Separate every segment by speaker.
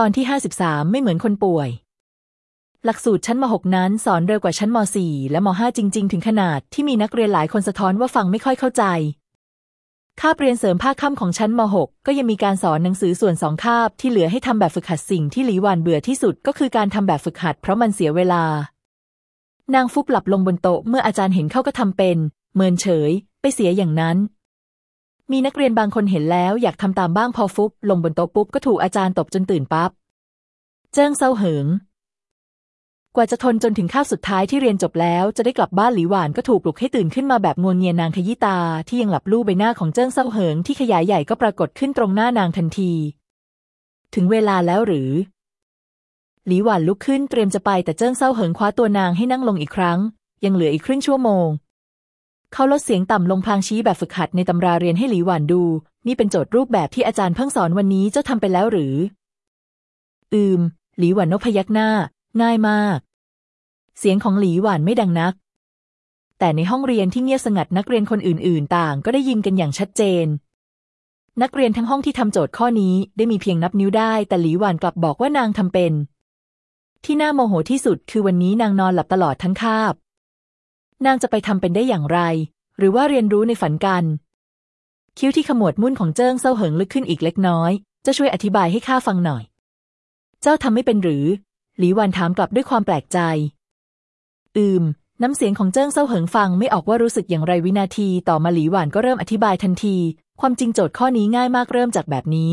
Speaker 1: ตอนที่ 53 ไม่เหมือนคนป่วย หลักสูตรชั้นม .6 นั้นสอนเร็วกว่าชั้นม .4 และม .5 จริง ๆ ถึงขนาดที่มีนักเรียนหลายคนสะท้อนว่าฟังไม่ค่อยเข้าใจ คาบเรียนเสริมภาคค่ำของชั้นม .6 ก็ยังมีการสอนหนังสือส่วนสองคาบที่เหลือให้ทำแบบฝึกหัดสิ่งที่หลีหวานเบื่อที่สุดก็คือการทำแบบฝึกหัดเพราะมันเสียเวลา นางฟุบหลับลงบนโต๊ะเมื่ออาจารย์เห็นเข้าก็ทำเป็น เมินเฉย ไปเสียอย่างนั้น มีนักเรียนบางคนเห็นแล้วอยากทำตามบ้างพอฟุบลงบนโต๊ะปุ๊บก็ถูกอาจารย์ตบจนตื่นปั๊บ เจิ้งเซาเหิง กว่าจะทนจนถึงคาบสุดท้ายที่เรียนจบแล้วจะได้กลับบ้านหลีหวานก็ถูกปลุกให้ตื่นขึ้นมาแบบงัวเงียนางขยี้ตา ที่ยังหลับอยู่ใบหน้าของเจิ้งเซาเหิงที่ขยายใหญ่ก็ปรากฏขึ้นตรงหน้านางทันที ถึงเวลาแล้วหรือ หลีหวานลุกขึ้นเตรียมจะไปแต่เจิ้งเซาเหิงคว้าตัวนางให้นั่งลงอีกครั้ง ยังเหลืออีกครึ่งชั่วโมง เขาลดเสียงต่ำลงพลางชี้แบบฝึกหัดในตำราเรียนให้หลีหวานดู นี่เป็นโจทย์รูปแบบที่อาจารย์เพิ่งสอนวันนี้เจ้าทำไปแล้วหรือ อืม หลีหวานนกพยักหน้า ง่ายมาก เสียงของหลีหวานไม่ดังนัก แต่ในห้องเรียนที่เงียบสงัดนักเรียนคนอื่น ๆ ต่างก็ได้ยินกันอย่างชัดเจน นักเรียนทั้งห้องที่ทำโจทย์ข้อนี้ได้มีเพียงนับนิ้วได้ แต่หลีหวานกลับบอกว่านางทำเป็น ที่น่าโมโหที่สุดคือวันนี้นางนอนหลับตลอดทั้งคาบ นางจะไปทำเป็นได้อย่างไร หรือว่าเรียนรู้ในฝันกัน คิ้วที่ขมวดมุ่นของเจิ้งเซาเหิงลึกขึ้นอีกเล็กน้อย จะช่วยอธิบายให้ข้าฟังหน่อย เจ้าทำไม่เป็นหรือ หลีหวันถามกลับด้วยความแปลกใจ อืม น้ำเสียงของเจิ้งเซาเหิงฟังไม่ออกว่ารู้สึกอย่างไรวินาทีต่อมาหลีหวานก็เริ่มอธิบายทันที ความจริงโจทย์ข้อนี้ง่ายมากเริ่มจากแบบนี้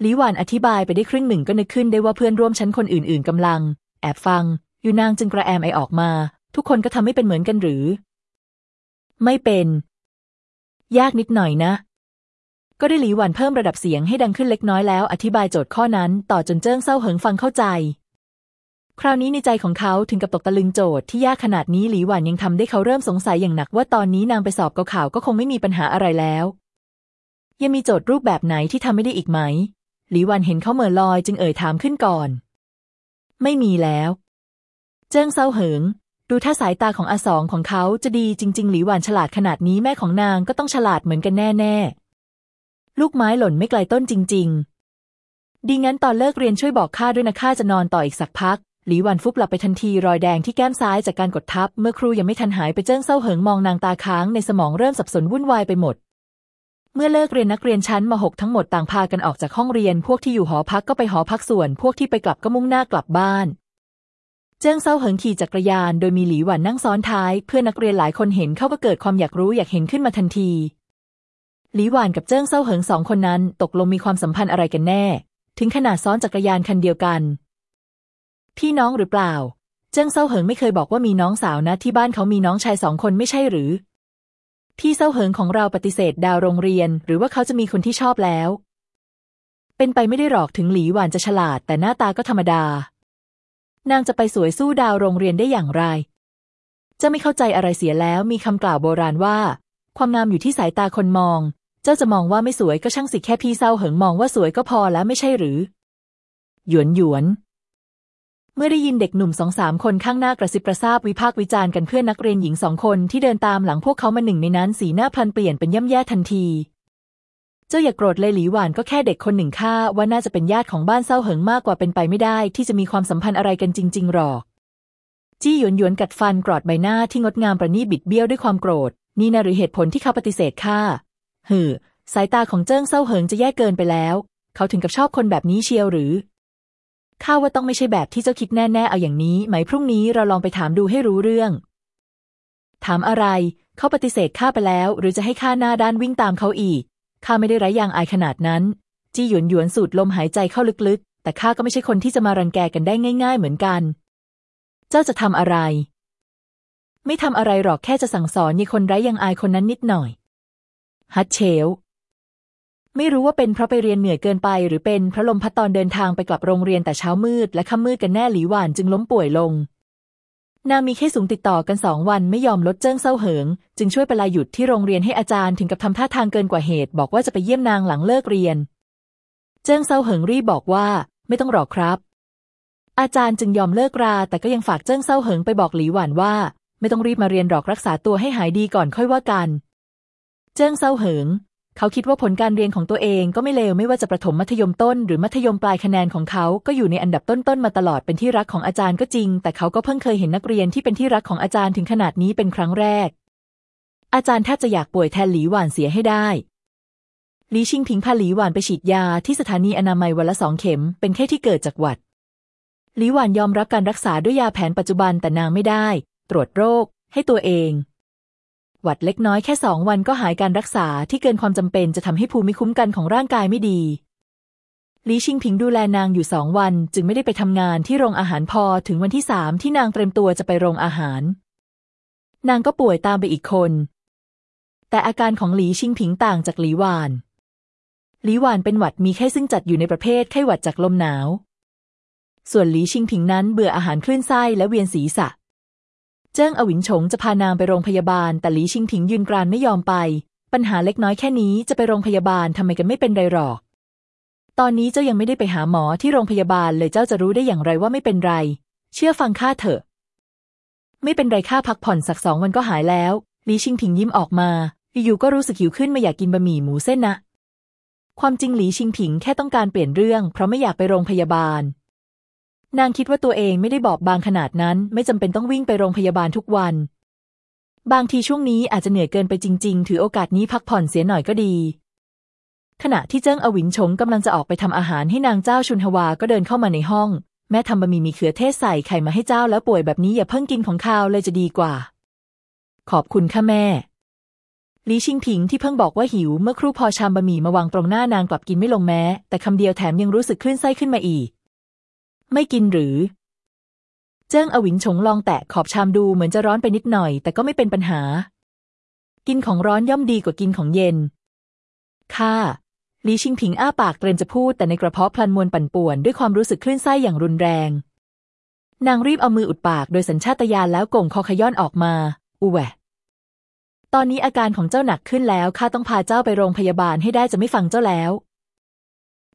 Speaker 1: หลีหวานอธิบายไปได้ครึ่งหนึ่งก็นึกขึ้นได้ว่าเพื่อนร่วมชั้นคนอื่น ๆกำลัง แอบฟัง อยู่นางจึงกระแอมไอออกมา ทุกคนก็ทำไม่เป็นเหมือนกันหรือ ไม่เป็น ยากนิดหน่อยนะ ก็ได้หลีหวันเพิ่มระดับเสียงให้ดังขึ้นเล็กน้อยแล้ว อธิบายโจทย์ข้อนั้น ต่อจนเจิ้งเศร้าเหิงฟังเข้าใจ คราวนี้ในใจของเขาถึงกับตกตะลึงโจทย์ที่ยากขนาดนี้หลีหวันยังทำได้เขาเริ่มสงสัยอย่างหนักว่าตอนนี้นางไปสอบกข่าวก็คงไม่มีปัญหาอะไรแล้ว ยังมีโจทย์รูปแบบไหนที่ทำไม่ได้อีกไหมหลีหวันเห็นเขาเหม่อลอยจึงเอ่ยถามขึ้นก่อน ไม่มีแล้ว เจิ้งเศร้าเหิง ดูถ้าสายตาของอาสองของเขาจะดีจริง ๆ หลีหวานฉลาดขนาดนี้แม่ของนางก็ต้องฉลาดเหมือนกันแน่ ๆ ลูกไม้หล่นไม่ไกลต้นจริง ๆ ดีงั้นตอนเลิกเรียนช่วยบอกข้าด้วยนะข้าจะนอนต่ออีกสักพัก หลีหวันฟุบหลับไปทันทีรอยแดงที่แก้มซ้ายจากการกดทับ เมื่อครูยังไม่ทันหายไปเจิ้งเศร้าเหิงมองนางตาค้างในสมองเริ่มสับสนวุ่นวายไปหมดเมื่อเลิกเรียนนักเรียนชั้นม.6 ทั้งหมดต่างพากันออกจากห้องเรียน พวกที่อยู่หอพักก็ไปหอพักส่วน พวกที่ไปกลับก็มุ่งหน้ากลับบ้าน เจิ้งเซาเหิงขี่จักรยานโดยมีหลีหวันนั่งซ้อนท้าย เพื่อนนักเรียนหลายคนเห็นเขาก็เกิดความอยากรู้อยากเห็นขึ้นมาทันที หลีหวันกับเจิ้งเซาเหิงสองคนนั้น ตกลงมีความสัมพันธ์อะไรกันแน่ ถึงขนาดซ้อนจักรยานคันเดียวกัน พี่น้องหรือเปล่า เจิ้งเซาเหิงไม่เคยบอกว่ามีน้องสาวนะที่บ้านเขามีน้องชายสองคนไม่ใช่หรือ พี่เซาเหิงของเราปฏิเสธดาวโรงเรียน หรือว่าเขาจะมีคนที่ชอบแล้ว เป็นไปไม่ได้หรอกถึงหลีหวานจะฉลาด แต่หน้าตาก็ธรรมดา นางจะไปสวยสู้ดาวโรงเรียนได้อย่างไร จะไม่เข้าใจอะไรเสียแล้วมีคำกล่าวโบราณว่า ความงามอยู่ที่สายตาคนมอง เจ้าจะมองว่าไม่สวยก็ช่างสิแค่พี่เศร้าเหิงมองว่าสวยก็พอแล้วไม่ใช่หรือ หยวนหยวน เมื่อได้ยินเด็กหนุ่มสองสามคนข้างหน้ากระซิบกระซาบวิพากษ์วิจารณ์กันเพื่อนนักเรียนหญิงสองคนที่เดินตามหลังพวกเขามาหนึ่งในนั้นสีหน้าพลันเปลี่ยนเป็นย่ำแย่ทันที เจ้าอย่ากโกรธเลยหลีหวานก็แค่เด็กคนหนึ่งข้าว่าน่าจะเป็นญาติของบ้านเศร้าเหิงมากกว่าเป็นไปไม่ได้ ที่จะมีความสัมพันธ์อะไรกันจริง ๆ หรอก จี้หยวนหยวนกัดฟันกรอดใบหน้าที่งดงามประณีบิดเบี้ยวด้วยความโกรธ นี่นะหรือเหตุผลที่เขาปฏิเสธข้าหือสายตาของเจิ้งเศร้าเหิงจะแย่เกินไปแล้ว เขาถึงกับชอบคนแบบนี้เชียวหรือข้าว่าต้องไม่ใช่แบบที่เจ้าคิดแน่ๆ เอาอย่างนี้ ไหมพรุ่งนี้เราลองไปถามดูให้รู้เรื่อง ถามอะไร เขาปฏิเสธข้าไปแล้ว หรือจะให้ข้าหน้าด้านวิ่งตามเขาอีก ข้าไม่ได้ไร้ยางอายขนาดนั้น จี้หยวนหยวนสูดลมหายใจเข้าลึกๆ แต่ข้าก็ไม่ใช่คนที่จะมารังแกกันได้ง่าย ๆ เหมือนกัน เจ้าจะทำอะไร ไม่ทำอะไรหรอกแค่จะสั่งสอนยีคนไร้ยางอายคนนั้นนิดหน่อย ฮัตเชลไม่รู้ว่าเป็นเพราะไปเรียนเหนื่อยเกินไปหรือเป็นเพราะลมพัดตอนเดินทางไปกลับโรงเรียนแต่เช้ามืดและค่ำมืดกันแน่หลีหวานจึงล้มป่วยลง นางมีไข้สูงติดต่อกันสองวันไม่ยอมลดเจิ้งเศร้าเหิง จึงช่วยปลาหยุดที่โรงเรียนให้อาจารย์ถึงกับทำท่าทางเกินกว่าเหตุ บอกว่าจะไปเยี่ยมนางหลังเลิกเรียน เจิ้งเศร้าเหิงรีบบอกว่า ไม่ต้องรอครับ อาจารย์จึงยอมเลิกรา แต่ก็ยังฝากเจิ้งเศร้าเหิงไปบอกหลีหวานว่า ไม่ต้องรีบมาเรียนหรอกรักษาตัวให้หายดีก่อนค่อยว่ากัน เจิ้งเศร้าเหิง เขาคิดว่าผลการเรียนของตัวเองก็ไม่เลวไม่ว่าจะประถมมัธยมต้น หรือมัธยมปลายคะแนนของเขาก็อยู่ในอันดับต้นๆมาตลอดเป็นที่รักของอาจารย์ก็จริง แต่เขาก็เพิ่งเคยเห็นนักเรียนที่เป็นที่รักของอาจารย์ถึงขนาดนี้เป็นครั้งแรก อาจารย์แทบจะอยากป่วยแทนหลีหวานเสียให้ได้หลีชิงผิงพาหลีหวานไปฉีดยาที่สถานีอนามัยวันละสองเข็ม เป็นแค่ที่เกิดจากหวัดหลีหวานยอมรับการรักษาด้วยยาแผนปัจจุบันแต่นางไม่ได้ ตรวจโรค ให้ตัวเอง หวัดเล็กน้อยแค่สองวันก็หายการรักษาที่เกินความจำเป็นจะทำให้ภูมิคุ้มกันของร่างกายไม่ดีหลีชิงผิงดูแลนางอยู่สองวัน จึงไม่ได้ไปทำงานที่โรงอาหารพอถึงวันที่สามที่นางเตรียมตัวจะไปโรงอาหาร นางก็ป่วยตามไปอีกคน แต่อาการของหลีชิงผิงต่างจากหลีหวานหลีหวานเป็นหวัดมีไข้ซึ่งจัดอยู่ในประเภทไข้หวัดจากลมหนาว ส่วนหลีชิงผิงนั้นเบื่ออาหารคลื่นไส้และเวียนศีรษะ เจิ้งอวินฉงจะพานางไปโรงพยาบาล แต่หลีชิงผิงยืนกรานไม่ยอมไป ปัญหาเล็กน้อยแค่นี้จะไปโรงพยาบาลทำไมกันไม่เป็นไรหรอก ตอนนี้เจ้ายังไม่ได้ไปหาหมอที่โรงพยาบาลเลยเจ้าจะรู้ได้อย่างไรว่าไม่เป็นไร เชื่อฟังข้าเถอะ ไม่เป็นไรข้าพักผ่อนสักสองวันก็หายแล้วหลีชิงผิงยิ้มออกมาอยู่ก็รู้สึกหิวขึ้นมาอยากกินบะหมี่หมูเส้นนะ ความจริงหลีชิงผิงแค่ต้องการเปลี่ยนเรื่อง เพราะไม่อยากไปโรงพยาบาล นางคิดว่าตัวเองไม่ได้บอบบางขนาดนั้น ไม่จำเป็นต้องวิ่งไปโรงพยาบาลทุกวัน บางทีช่วงนี้อาจจะเหนื่อยเกินไปจริง ๆ ถือโอกาสนี้พักผ่อนเสียหน่อยก็ดี ขณะที่เจิ้งอวินชงกำลังจะออกไปทำอาหารให้นางเจ้าชุนฮวาก็เดินเข้ามาในห้อง แม่ทำบะหมี่มีเขือเทศใส่ไข่มาให้เจ้าแล้วป่วยแบบนี้อย่าเพิ่งกินของข้าวเลยจะดีกว่า ขอบคุณค่ะแม่ลีชิงผิงที่เพิ่งบอกว่าหิวเมื่อครู่พอชามบะหมี่มาวางตรงหน้านางกลับกินไม่ลงแม้ แต่คำเดียวแถมยังรู้สึกคลื่นไส้ขึ้นมาอีก ไม่กินหรือ เจิ้งอวินชงลองแตะขอบชามดูเหมือนจะร้อนไปนิดหน่อย แต่ก็ไม่เป็นปัญหา กินของร้อนย่อมดีกว่ากินของเย็น ค่ะลีชิงผิงอ้าปากเตรียมจะพูดแต่ในกระเพาะพลันมวลปั่นป่วนด้วยความรู้สึกคลื่นไส้อย่างรุนแรง นางรีบเอามืออุดปากโดยสัญชาตญาณแล้วก่งคอขย้อนออกมาอุแหวตอนนี้อาการของเจ้าหนักขึ้นแล้วข้าต้องพาเจ้าไปโรงพยาบาลให้ได้จะไม่ฟังเจ้าแล้ว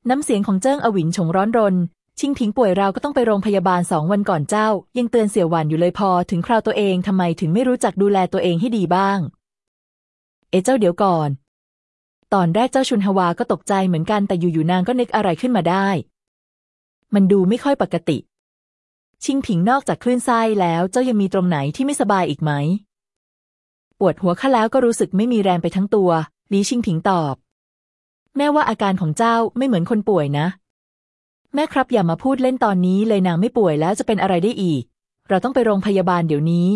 Speaker 1: น้ำเสียงของเจิ้งอวิ๋นฉงร้อนรน ชิงถิงป่วยเราก็ต้องไปโรงพยาบาลสองวันก่อนเจ้า ยังเตือนเสี่ยวหวานอยู่เลยพอถึงคราวตัวเองทำไมถึงไม่รู้จักดูแลตัวเองให้ดีบ้าง เอเจ้าเดี๋ยวก่อน ตอนแรกเจ้าชุนฮวาก็ตกใจเหมือนกันแต่อยู่ๆนางก็นึกอะไรขึ้นมาได้ มันดูไม่ค่อยปกติ ชิงผิงนอกจากคลื่นไส้แล้วเจ้ายังมีตรงไหนที่ไม่สบายอีกไหม ปวดหัวข้าแล้วก็รู้สึกไม่มีแรงไปทั้งตัว ลีชิงผิงตอบ แม่ว่าอาการของเจ้าไม่เหมือนคนป่วยนะ แม่ครับอย่ามาพูดเล่นตอนนี้เลยนางไม่ป่วยแล้วจะเป็นอะไรได้อีก เราต้องไปโรงพยาบาลเดี๋ยวนี้